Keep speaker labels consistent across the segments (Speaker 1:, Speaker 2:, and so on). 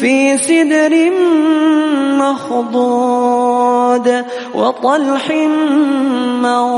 Speaker 1: في سدر مخضود وطلح منضود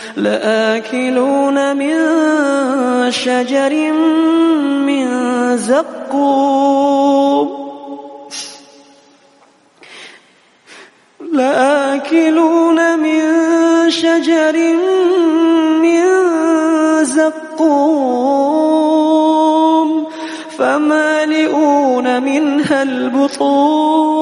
Speaker 1: لآكلون من شجر من زقوم. لآكلون من شجر من زقوم. فمالئون منها البطون.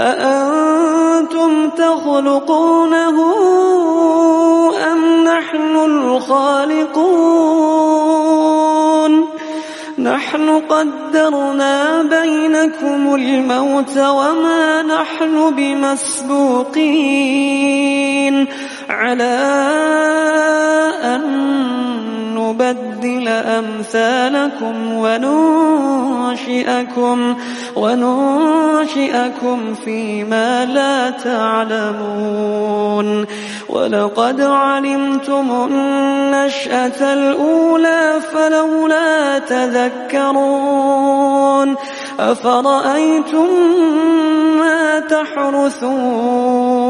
Speaker 1: أأنتم تخلقونه أم نحن الخالقون؟ نحن قدرنا بينكم الموت وما نحن بمسبوقين. على أن نبدل أمثالكم وننشئكم وننشئكم فيما لا تعلمون. ولقد علمتم النشأة الأولى فلولا تذكرون. أفرأيتم ما تحرثون؟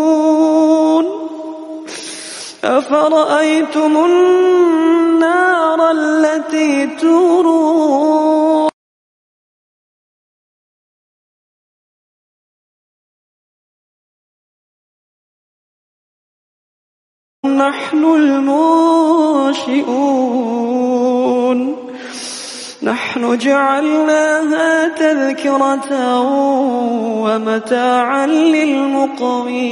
Speaker 1: أفرأيتم النار التي تورون نحن المنشئون نحن جعلناها تذكرة ومتاعا للمقوين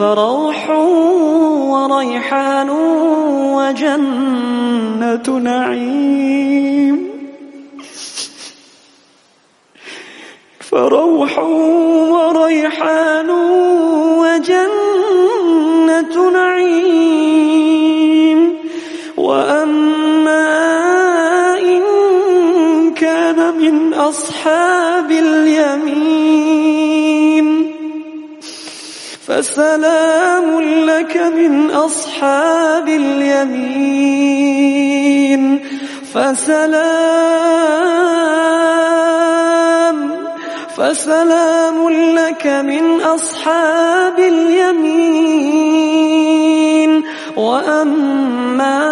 Speaker 1: فروح وريحان وجنة نعيم. فروح وريحان وجنة نعيم. وأما إن كان من أصحاب اليمين فسلام لك من أصحاب اليمين. فسلام فسلام لك من أصحاب اليمين. وأما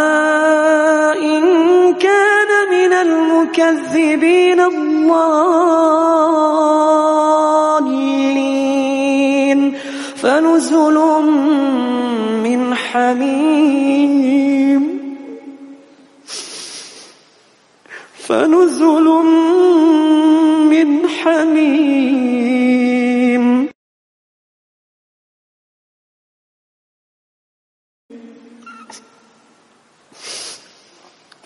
Speaker 1: إن كان من المكذبين الضالين فنزل من حميم. فنزل من حميم.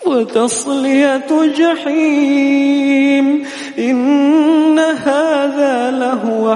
Speaker 1: وتصلية جحيم. إن هذا لهو